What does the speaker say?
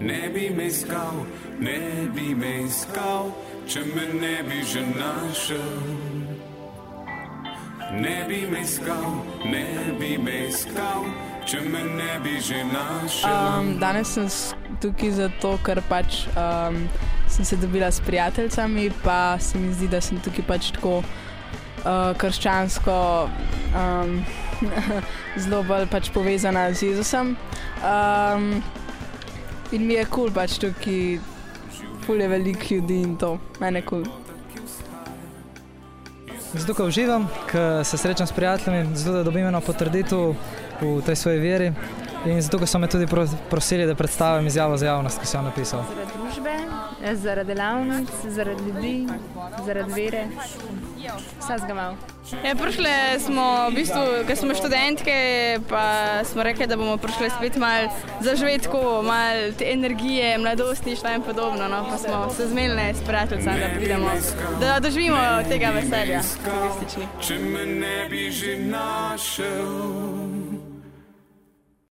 ne bi me iskal, ne bi me iskal, če me ne bi že našel. Ne bi me iskal, ne bi me iskal, če me ne bi že našel. Um, danes sem tukaj zato, ker pač um, sem se dobila s prijateljicami, pa se mi zdi, da sem tukaj pač tako uh, krščansko, um, zelo bolj pač povezana z Jezusom. Um, in mi je kul cool pač tukaj, ful je veliko ljudi in to, meni je kul. Cool. Zato, ko uživam, ko se srečam s prijatelji, zato da dobim eno potrditev v tej svoji veri. In zato, so me tudi pro- prosili, da predstavim izjavo za javnost, ki sem jo napisal. Zaradi družbe, zaradi delavnic, zaradi ljudi, zaradi vere. Vsega malo. Ja, prišle smo, v bistvu, ker smo študentke, pa smo rekli, da bomo prišle spet malo zaživeti, tako malo te energije, mladostništva in podobno. No? Pa smo se zmenili s prijateljicami, da pridemo, da doživimo tega veselja. Če me ne bi že našel.